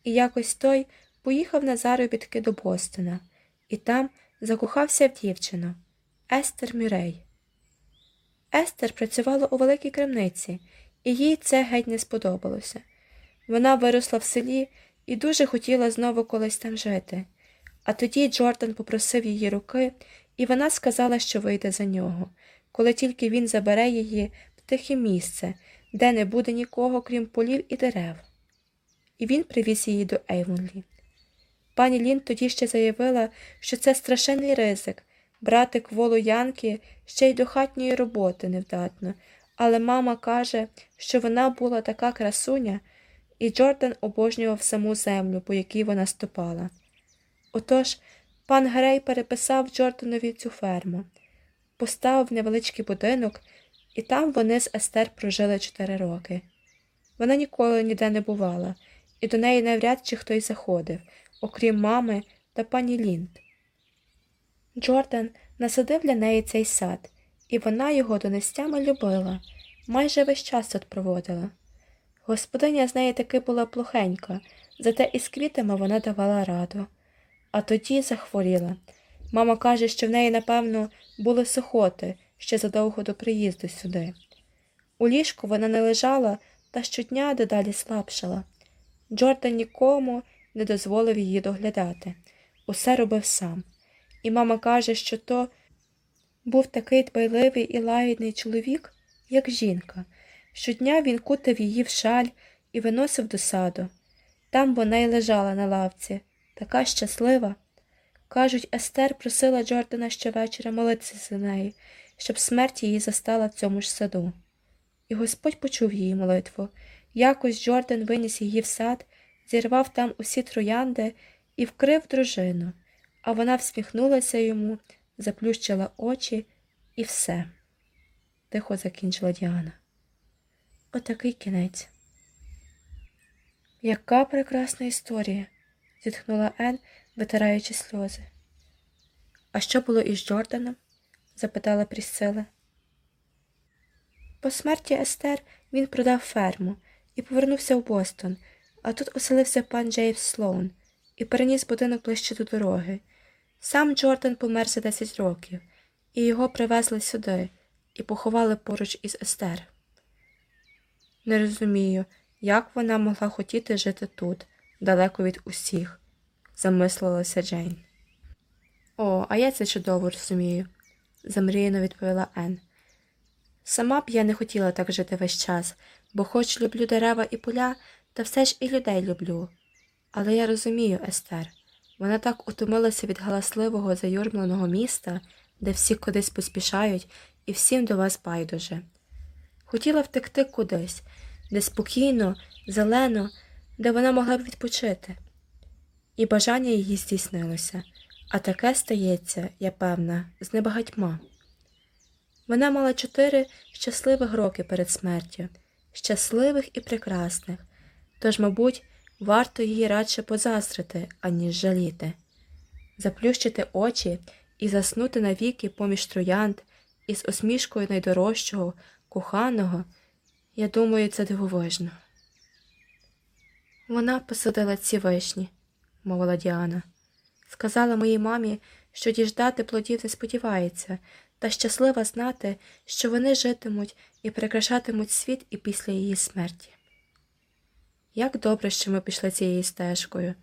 і якось той поїхав на заробітки до Бостона і там закохався в дівчину Естер Мюрей. Естер працювала у великій крамниці, і їй це геть не сподобалося. Вона виросла в селі і дуже хотіла знову колись там жити. А тоді Джордан попросив її руки, і вона сказала, що вийде за нього, коли тільки він забере її в тихе місце, де не буде нікого, крім полів і дерев. І він привіз її до Ейвонлі. Пані Лін тоді ще заявила, що це страшенний ризик брати кволу Янки ще й до хатньої роботи невдатно, але мама каже, що вона була така красуня, і Джордан обожнював саму землю, по якій вона ступала. Отож, пан Грей переписав Джорданові цю ферму, поставив невеличкий будинок, і там вони з Естер прожили чотири роки. Вона ніколи ніде не бувала, і до неї навряд чи хтось заходив, окрім мами та пані Лінд. Джордан насадив для неї цей сад, і вона його донестями любила, майже весь час тут проводила. Господиня з неї таки була плохенька, зате із квітами вона давала раду. А тоді захворіла. Мама каже, що в неї, напевно, були сухоти ще задовго до приїзду сюди. У ліжку вона не лежала та щодня дедалі слабшала. Джордан нікому не дозволив її доглядати. Усе робив сам. І мама каже, що то був такий дбайливий і лагідний чоловік, як жінка. Щодня він кутив її в шаль і виносив до саду. Там вона й лежала на лавці, така щаслива. Кажуть, Естер просила Джордана щовечора молитися за неї, щоб смерть її застала в цьому ж саду. І Господь почув її молитву. Якось Джордан виніс її в сад, зірвав там усі троянди і вкрив дружину, а вона всміхнулася йому, заплющила очі і все. Тихо закінчила Діана. Отакий кінець. Яка прекрасна історія, зітхнула Ен, витираючи сльози. А що було із Джорданом? запитала Прісцила. По смерті Естер він продав ферму і повернувся в Бостон, а тут оселився пан Джеймс Слоун і переніс будинок ближче до дороги. Сам Джордан помер за 10 років, і його привезли сюди і поховали поруч із Естер. Не розумію, як вона могла хотіти жити тут, далеко від усіх, замислилася Джейн. О, а я це чудово розумію, замріяно відповіла Ен. Сама б я не хотіла так жити весь час, бо хоч люблю дерева і поля, та все ж і людей люблю. Але я розумію, Естер, вона так утомилася від галасливого заюрмленого міста, де всі кудись поспішають і всім до вас байдуже. Хотіла втекти кудись, де спокійно, зелено, де вона могла б відпочити. І бажання її здійснилося, а таке стається, я певна, з небагатьма. Вона мала чотири щасливих роки перед смертю, щасливих і прекрасних, тож, мабуть, варто її радше позаздрити, аніж жаліти, заплющити очі і заснути навіки поміж троянд із усмішкою найдорожчого, коханого, я думаю, це дивовижно. Вона посадила ці вишні, мовила Діана. Сказала моїй мамі, що діждати плодів не сподівається, та щаслива знати, що вони житимуть і прикрашатимуть світ і після її смерті. Як добре, що ми пішли цією стежкою,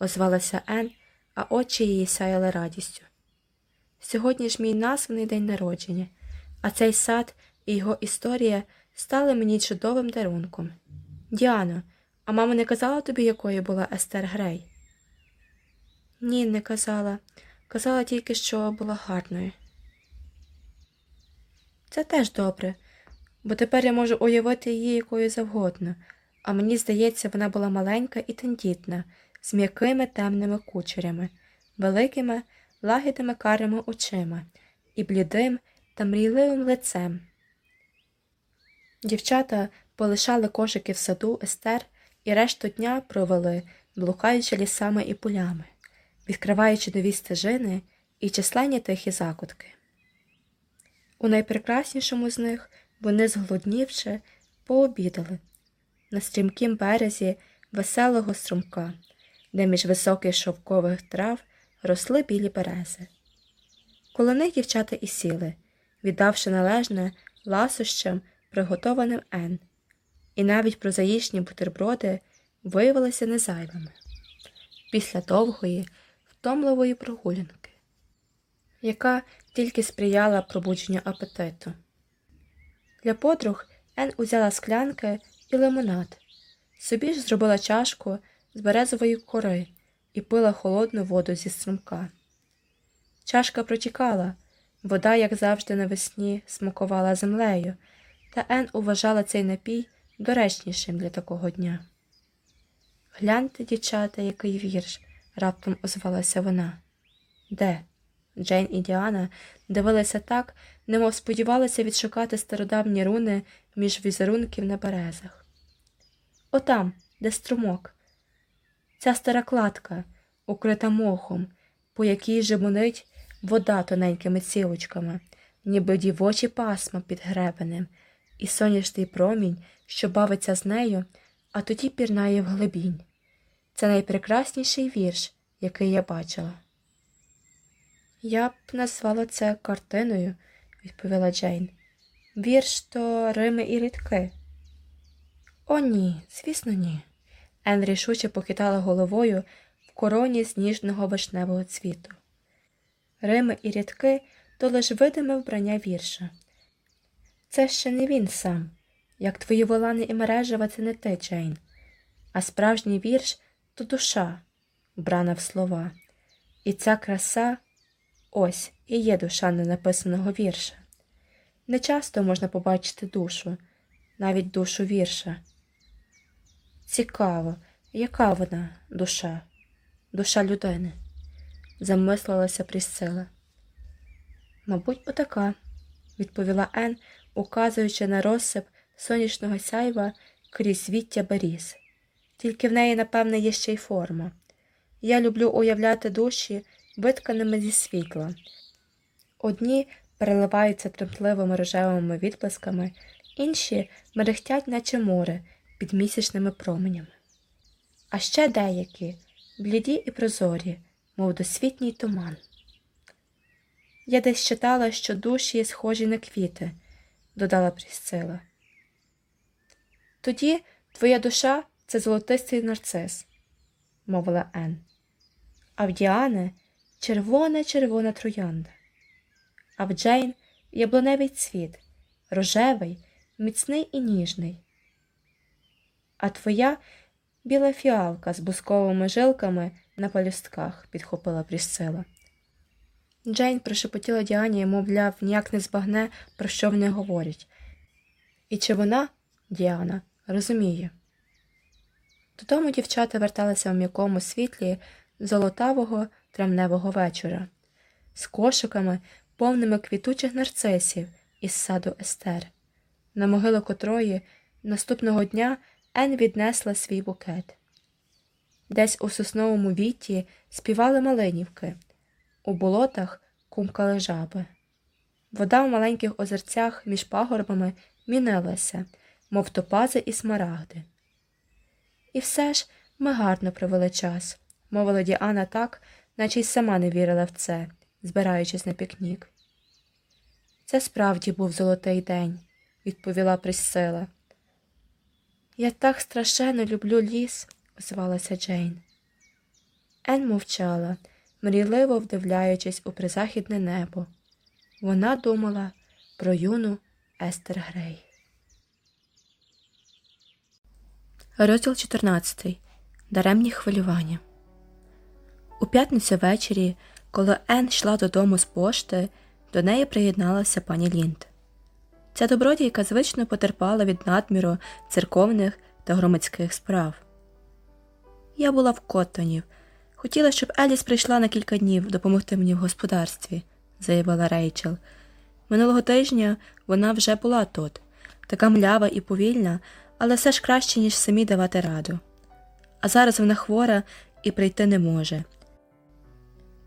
озвалася Ен, а очі її сяяли радістю. Сьогодні ж мій названий день народження, а цей сад і його історія стали мені чудовим дарунком. Діано, а мама не казала тобі, якою була Естер Грей? Ні, не казала. Казала тільки, що була гарною. Це теж добре, бо тепер я можу уявити її якою завгодно, а мені здається, вона була маленька і тендітна, з м'якими темними кучерями, великими, лагідними карими очима і блідим та мрійливим лицем. Дівчата полишали кошики в саду Естер і решту дня провели, блукаючи лісами і полями, відкриваючи нові стежини і численні тихі закутки. У найпрекраснішому з них вони, зголоднівши, пообідали на стрімкім березі веселого струмка, де між високих шовкових трав росли білі берези. Коло них дівчата і сіли, віддавши належне ласощам, приготованим Ен, і навіть прозаїчні бутерброди виявилися незайвими після довгої, втомливої прогулянки, яка тільки сприяла пробудженню апетиту. Для подруг Ен узяла склянки і лимонад, собі ж зробила чашку з березової кори і пила холодну воду зі струмка. Чашка протікала, вода, як завжди навесні, смакувала землею, та Ен уважала цей напій доречнішим для такого дня. Гляньте, дівчата, який вірш, раптом озвалася вона. Де? Джейн і Діана дивилися так, немов сподівалися відшукати стародавні руни між візерунків на березах. Отам, де струмок. Ця стара кладка, укрита мохом, по якій жебонить вода тоненькими цілочками, ніби дівочі пасма під гребенем, і сонячний промінь, що бавиться з нею, а тоді пірнає в глибінь. Це найпрекрасніший вірш, який я бачила. Я б назвала це картиною, відповіла Джейн. Вірш то Рими і рідки. О, ні, звісно, ні. Ен рішуче похитала головою в короні сніжного вишневого цвіту. Рими і рядки то лиш видиме вбрання вірша. Це ще не він сам, як твої волани і мережева це не ти, Джейн, а справжній вірш то душа, вбрана в слова, і ця краса ось і є душа ненаписаного вірша. Не часто можна побачити душу, навіть душу вірша. Цікаво, яка вона душа, душа людини, замислилася Прісцила. Мабуть, отака, відповіла Ен, указуючи на розсип сонячного сяйва крізь віття беріз. Тільки в неї, напевне, є ще й форма. Я люблю уявляти душі витканими зі світла. Одні переливаються тремтливими рожевими відблисками, інші мерехтять, наче море, під місячними променями. А ще деякі бліді і прозорі, мов досвітній туман. Я десь читала, що душі схожі на квіти, додала Прісцила. Тоді твоя душа це золотистий нарцис, мовила Ен. А в Діани червона червона троянда. А в Джейн яблуневий цвіт, рожевий, міцний і ніжний. А твоя біла фіалка з бусковими жилками на палюстках, підхопила Прісцила. Джейн прошепотіла Діані, мовляв, ніяк не збагне, про що вони говорять. І чи вона, Діана, розуміє? Додому дівчата верталися в м'якому світлі золотавого травневого вечора, з кошиками, повними квітучих нарцисів, із саду Естер, на могилу котрої наступного дня Ен віднесла свій букет. Десь у сосновому віті співали малинівки, у болотах кумкали жаби. Вода в маленьких озерцях між пагорбами мінилася, мов топази і смарагди. І все ж ми гарно провели час, мовила Діана так, наче й сама не вірила в це, збираючись на пікнік. Це справді був золотий день, відповіла Присцила. Я так страшенно люблю ліс, озвалася Джейн. Ен мовчала, мрійливо вдивляючись у призахідне небо. Вона думала про юну Естер Грей. Розділ 14. Даремні хвилювання. У п'ятницю ввечері, коли Ен йшла додому з пошти, до неї приєдналася пані Лінд. Ця добродійка звично потерпала від надміру церковних та громадських справ. Я була в Коттонів. Хотіла, щоб Еліс прийшла на кілька днів допомогти мені в господарстві, заявила Рейчел. Минулого тижня вона вже була тут, така млява і повільна, але все ж краще, ніж самі давати раду. А зараз вона хвора і прийти не може.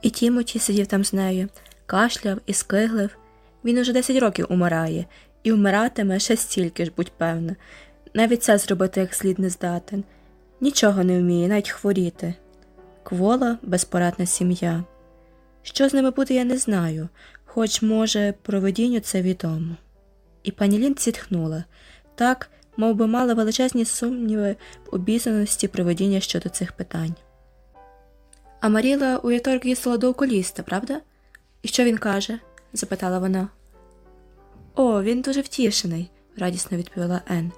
І Тімоті сидів там з нею, кашляв і скиглив. Він уже 10 років умирає, і вмиратиме ще стільки ж, будь певна. Навіть це зробити як слід не здатен. Нічого не вміє, навіть хворіти. Квола безпорадна сім'я. Що з ними буде, я не знаю, хоч, може, проведінню це відомо. І пані Лін зітхнула так, мов би мала величезні сумніви в обізнаності проведіння щодо цих питань. А Маріла у вівторок їздила до окуліста, правда? І що він каже? запитала вона. О, він дуже втішений, радісно відповіла Ен.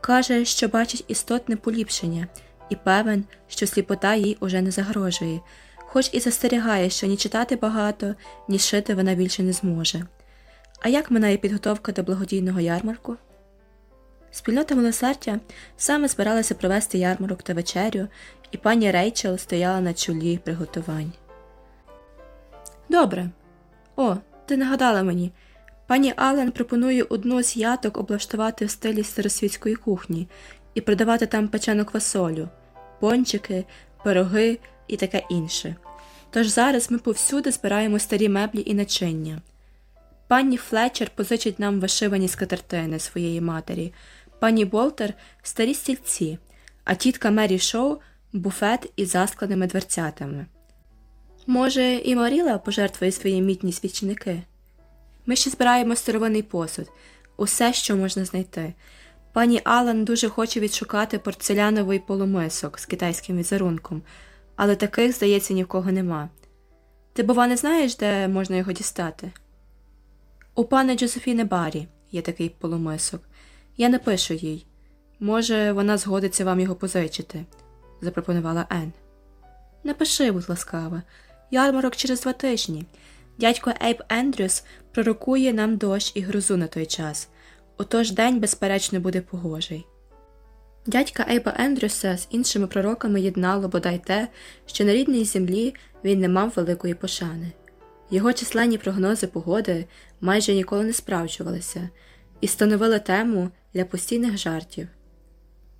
Каже, що бачить істотне поліпшення, і певен, що сліпота їй уже не загрожує, хоч і застерігає, що ні читати багато, ні шити вона більше не зможе. А як минає підготовка до благодійного ярмарку? Спільнота милосердя саме збиралася провести ярмарок та вечерю, і пані Рейчел стояла на чолі приготувань. Добре. О, ти нагадала мені. Пані Аллен пропонує одну з яток облаштувати в стилі старосвітської кухні і продавати там печену квасолю, пончики, пироги і таке інше. Тож зараз ми повсюди збираємо старі меблі і начиння. Пані Флетчер позичить нам вишивані скатертини своєї матері, пані Болтер старі стільці, а тітка Мері Шоу буфет із заскленими дверцятами. Може, і Маріла пожертвує свої мітні свічники? Ми ще збираємо старовинний посуд, усе, що можна знайти. Пані Алан дуже хоче відшукати порцеляновий полумисок з китайським візерунком, але таких, здається, ні в кого нема. Ти, бува, не знаєш, де можна його дістати? У пана Джозефіни Барі є такий полумисок. Я напишу їй. Може, вона згодиться вам його позичити, запропонувала Ен. Напиши, будь ласкава, ярмарок через два тижні. Дядько Ейб Ендрюс пророкує нам дощ і грозу на той час, отож день, безперечно, буде погожий. Дядька Ейба Ендрюса з іншими пророками єднало бодай те, що на рідній землі він не мав великої пошани. Його численні прогнози погоди майже ніколи не справджувалися і становили тему для постійних жартів.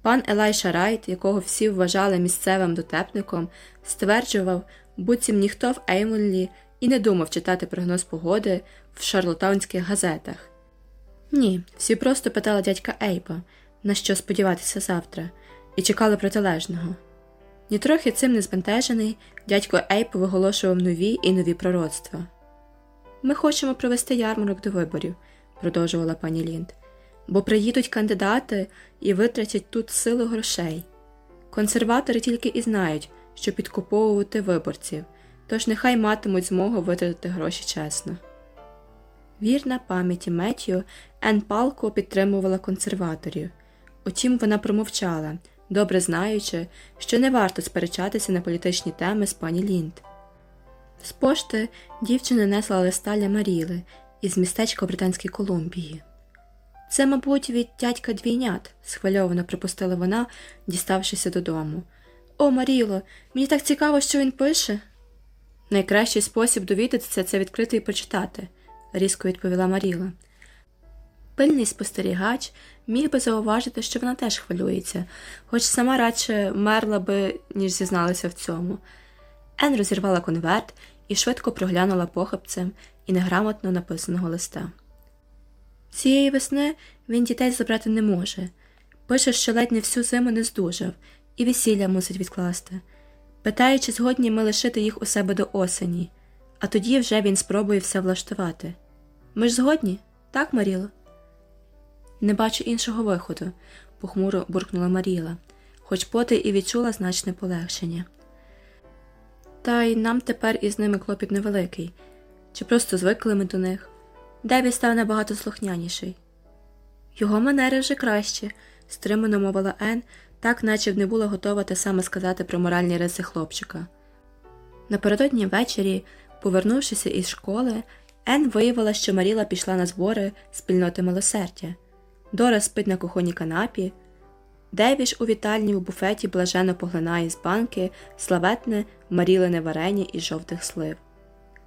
Пан Елайша Райт, якого всі вважали місцевим дотепником, стверджував, буцім ніхто в Ейвонлі і не думав читати прогноз погоди в шарлотаунських газетах. Ні, всі просто питали дядька Ейба, на що сподіватися завтра, і чекали протилежного. Нітрохи цим не збентежений, дядько Ейп виголошував нові і нові пророцтва. Ми хочемо провести ярмарок до виборів, продовжувала пані Лінд, бо приїдуть кандидати і витратять тут силу грошей. Консерватори тільки і знають, що підкуповувати виборців, тож нехай матимуть змогу витратити гроші чесно. Вірна пам'яті Меттю, Ен палко підтримувала консерваторів, утім вона промовчала, добре знаючи, що не варто сперечатися на політичні теми з пані Лінд. З пошти дівчина несла листа для Маріли із містечка Британської Колумбії. Це, мабуть, від дядька двійнят, схвильовано припустила вона, діставшися додому. О, Маріло, мені так цікаво, що він пише. Найкращий спосіб довідатися це відкрити і почитати, різко відповіла Маріла. Пильний спостерігач міг би зауважити, що вона теж хвилюється, хоч сама радше мерла би, ніж зізналася в цьому. Ен розірвала конверт і швидко проглянула похапцем і неграмотно написаного листа. Цієї весни він дітей забрати не може. Пише, що ледь не всю зиму не здужав, і весілля мусить відкласти. Питає, чи згодні ми лишити їх у себе до осені, а тоді вже він спробує все влаштувати. Ми ж згодні, так, Маріло? Не бачу іншого виходу, похмуро буркнула Маріла, хоч поти і відчула значне полегшення. Та й нам тепер із ними клопіт невеликий, чи просто звикли ми до них. Дебі став набагато слухняніший. Його манери вже краще, стримано мовила Ен, так наче б не була готова те саме сказати про моральні риси хлопчика. Напередодні ввечері, повернувшися із школи, Ен виявила, що Маріла пішла на збори спільноти милосердя. Дора спить на кухонній канапі. Девіш у вітальні в буфеті блаженно поглинає з банки славетне марілене варення із жовтих слив.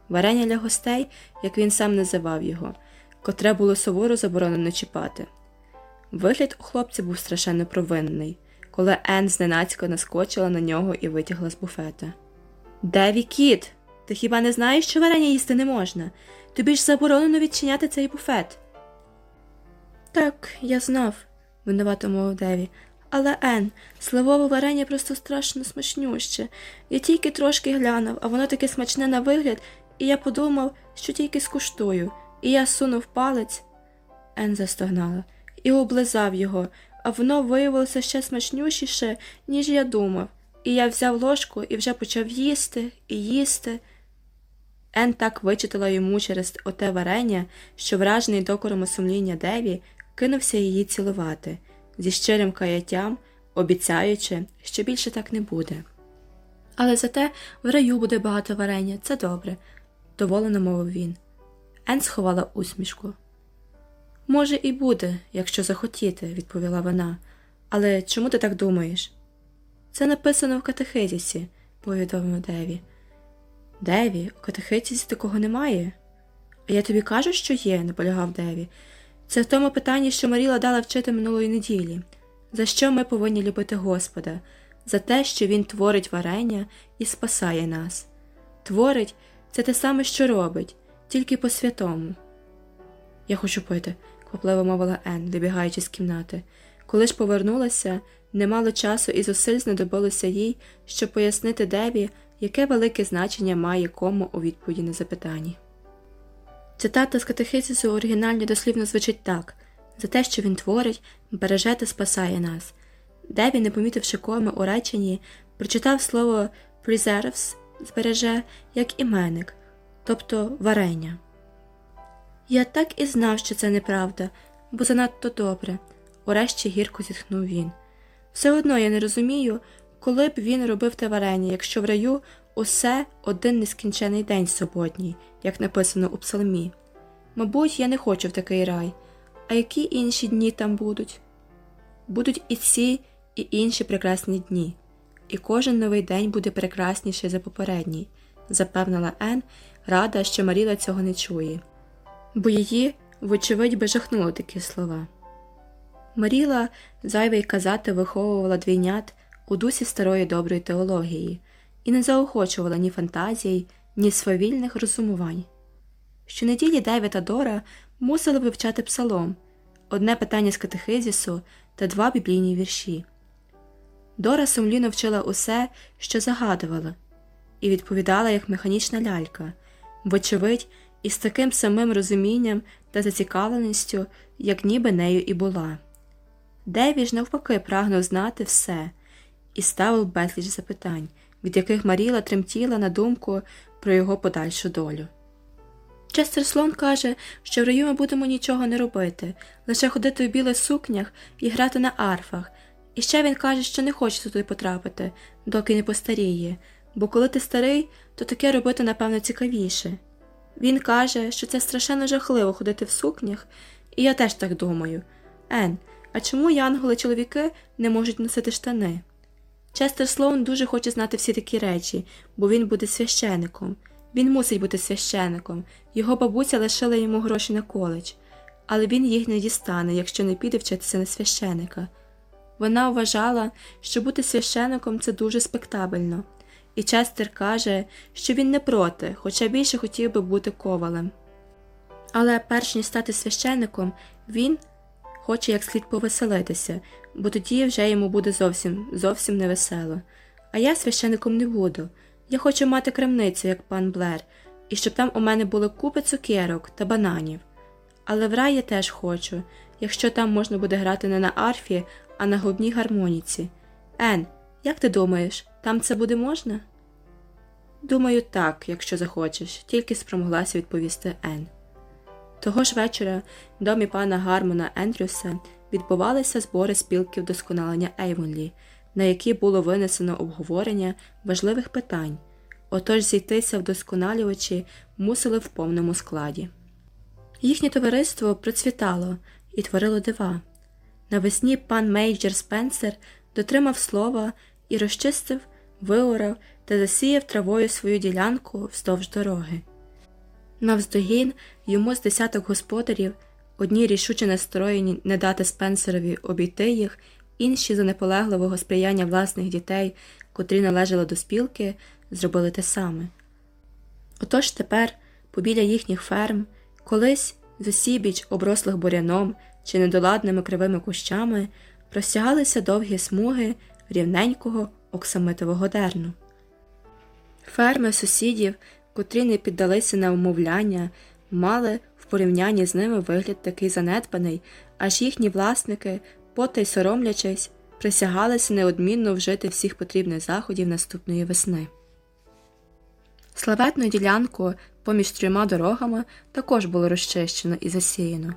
Варення для гостей, як він сам називав його, котре було суворо заборонено чіпати. Вигляд у хлопця був страшенно провинений, коли Ен зненацька наскочила на нього і витягла з буфета. Деві, кіт, ти хіба не знаєш, що варення їсти не можна? Тобі ж заборонено відчиняти цей буфет. Так, я знав, винувато мовив Деві. Але Ен, сливове варення просто страшно смачнюще. Я тільки трошки глянув, а воно таке смачне на вигляд, і я подумав, що тільки скуштую, і я сунув палець. Ен застогнала і облизав його, а воно виявилося ще смачнющіше, ніж я думав, і я взяв ложку і вже почав їсти і їсти. Ен так вичитала йому через оте варення, що вражений докором сумління Деві кинувся її цілувати, зі щирим каяттям, обіцяючи, що більше так не буде. Але зате в раю буде багато варення, це добре, доволено мовив він. Ен сховала усмішку. Може, і буде, якщо захотіти, відповіла вона. Але чому ти так думаєш? Це написано в катехизісі, повідомив Деві. Деві, у катехизісі такого немає. А я тобі кажу, що є, наполягав Деві. Це в тому питанні, що Маріла дала вчити минулої неділі. За що ми повинні любити Господа? За те, що Він творить варення і спасає нас. Творить це те саме, що робить, тільки по святому. Я хочу пити, квапливо мовила Ен, вибігаючи з кімнати. Коли ж повернулася, немало часу і зусиль знадобилося їй, щоб пояснити Деві, яке велике значення має кому у відповіді на запитання. Цитата з катехизису оригінально дослівно звучить так за те, що він творить, береже та спасає нас. Деві, не помітивши коми у реченні, прочитав слово preserves збереже як іменник, тобто варення. Я так і знав, що це неправда, бо занадто добре, урешті гірко зітхнув він. Все одно я не розумію, коли б він робив те варення, якщо в раю усе один нескінчений день суботній, як написано у псалмі. Мабуть, я не хочу в такий рай, а які інші дні там будуть? Будуть і ці, і інші прекрасні дні, і кожен новий день буде прекрасніший за попередній, запевнила Ен, рада, що Маріла цього не чує, бо її, вочевидь, би жахнули такі слова. Маріла, зайве й казати, виховувала двійнят у дусі старої доброї теології і не заохочувала ні фантазій, ні свавільних розумувань. Щонеділі Деві та Дора мусили вивчати псалом, одне питання з катехизісу та два біблійні вірші. Дора сумлінно вчила усе, що загадувала, і відповідала як механічна лялька, вочевидь, із таким самим розумінням та зацікавленістю, як ніби нею і була. Деві ж навпаки прагнув знати все і ставив безліч запитань, від яких Маріла тремтіла на думку про його подальшу долю. Честер Слон каже, що в раю ми будемо нічого не робити, лише ходити в білих сукнях і грати на арфах, і ще він каже, що не хоче туди потрапити, доки не постаріє, бо коли ти старий, то таке робити, напевно, цікавіше. Він каже, що це страшенно жахливо ходити в сукнях, і я теж так думаю. Ен, а чому янголи чоловіки не можуть носити штани? Честер Слоун дуже хоче знати всі такі речі, бо він буде священником. Він мусить бути священником, його бабуся лишила йому гроші на коледж. але він їх не дістане, якщо не піде вчитися на священика. Вона вважала, що бути священиком це дуже спектабельно, і Честер каже, що він не проти, хоча більше хотів би бути ковалем. Але перш ніж стати священником, він хоче як слід повеселитися, бо тоді вже йому буде зовсім зовсім невесело. А я священником не буду. Я хочу мати крамницю, як пан Блер, і щоб там у мене були купи цукерок та бананів. Але в рай я теж хочу, якщо там можна буде грати не на арфі, а на губній гармоніці. Ен, як ти думаєш, там це буде можна? Думаю, так, якщо захочеш, тільки спромоглася відповісти Ен. Того ж вечора в домі пана Гармона Ендрюса відбувалися збори спілки вдосконалення Ейвонлі, на які було винесено обговорення важливих питань, отож зійтися вдосконалювачі мусили в повному складі. Їхнє товариство процвітало і творило дива. Навесні пан Мейджер Спенсер дотримав слова і розчистив, виорав та засіяв травою свою ділянку вздовж дороги. Навздогін йому з десяток господарів, одні рішуче настроєні не дати Спенсерові обійти їх, інші за неполегливого сприяння власних дітей, котрі належали до спілки, зробили те саме. Отож тепер, побіля їхніх ферм, колись з усібіч оброслих буряном чи недоладними кривими кущами, простягалися довгі смуги рівненького оксамитового дерну. Ферми сусідів, котрі не піддалися на умовляння, мали в порівнянні з ними вигляд такий занедбаний, аж їхні власники, потай соромлячись, присягалися неодмінно вжити всіх потрібних заходів наступної весни. Славетну ділянку поміж трьома дорогами також було розчищено і засіяно,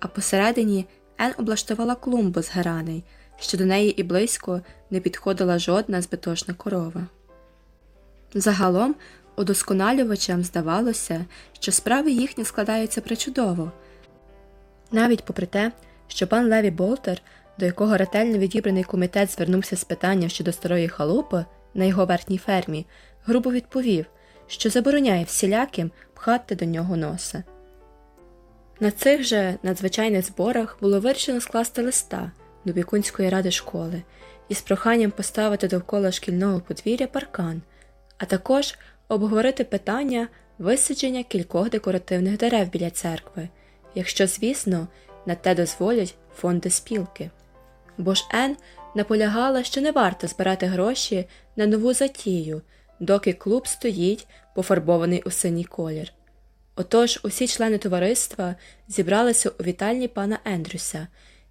а посередині Ен облаштувала клумбу з гераней, що до неї і близько не підходила жодна збитошна корова. Загалом удосконалювачам здавалося, що справи їхні складаються причудово, навіть попри те, що пан Леві Болтер, до якого ретельно відібраний комітет звернувся з питанням щодо старої халупи на його верхній фермі, грубо відповів, що забороняє всіляким пхати до нього носа. На цих же надзвичайних зборах було вирішено скласти листа до Вікунської ради школи із проханням поставити довкола шкільного подвір'я паркан, а також обговорити питання висадження кількох декоративних дерев біля церкви, якщо, звісно, на те дозволять фонди спілки. Бо ж Ен наполягала, що не варто збирати гроші на нову затію, доки клуб стоїть, пофарбований у синій колір. Отож усі члени товариства зібралися у вітальні пана Ендрюса,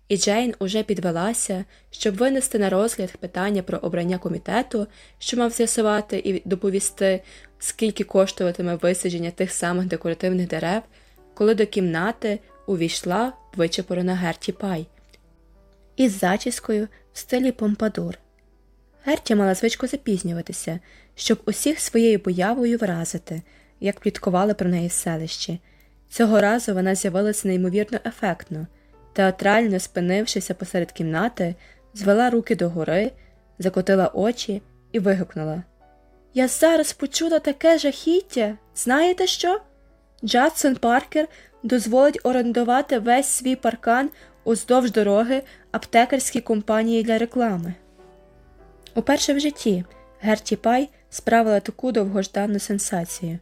і Джейн уже підвелася, щоб винести на розгляд питання про обрання комітету, що мав з'ясувати і доповісти, скільки коштуватиме висадження тих самих декоративних дерев, коли до кімнати увійшла вичепорена Герті Пай із зачіскою в стилі помпадур. Герті мала звичку запізнюватися, щоб усіх своєю появою вразити, як пліткували про неї в селищі. Цього разу вона з'явилася неймовірно ефектно, театрально спинившися посеред кімнати, звела руки догори, закотила очі і вигукнула Я зараз почула таке жахіття. Знаєте що? Джадсон Паркер дозволить орендувати весь свій паркан уздовж дороги аптекарській компанії для реклами. Уперше в житті Герті Пай справила таку довгождану сенсацію.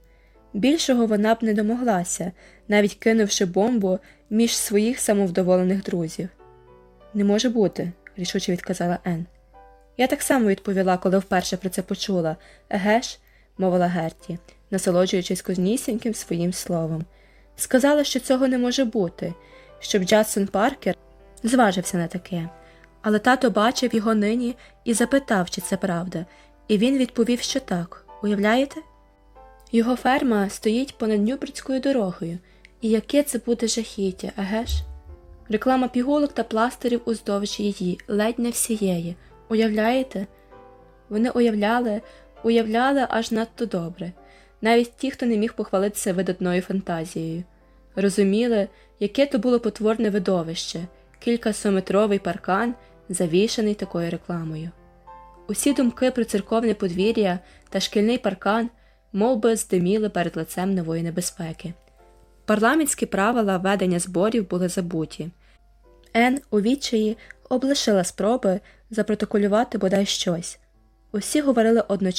Більшого вона б не домоглася, навіть кинувши бомбу між своїх самовдоволених друзів. Не може бути, рішуче відказала Ен. Я так само відповіла, коли вперше про це почула. Еге ж, мовила Герті, насолоджуючись кузнісіньким своїм словом. Сказала, що цього не може бути, щоб Джадсон Паркер зважився на таке. Але тато бачив його нині і запитав, чи це правда, і він відповів, що так. Уявляєте? Його ферма стоїть понад Нюбридською дорогою, і яке це буде жахіття, еге ж? Реклама пігулок та пластирів уздовж її, ледь не всієї. Уявляєте? Вони уявляли, уявляли аж надто добре, навіть ті, хто не міг похвалитися видатною фантазією. Розуміли, яке то було потворне видовище, кількасометровий паркан, завішаний такою рекламою. Усі думки про церковне подвір'я та шкільний паркан мов би, здиміли перед лицем нової небезпеки. Парламентські правила ведення зборів були забуті. Ен у відчаї облишила спроби запротоколювати бодай щось. Усі говорили одночасно.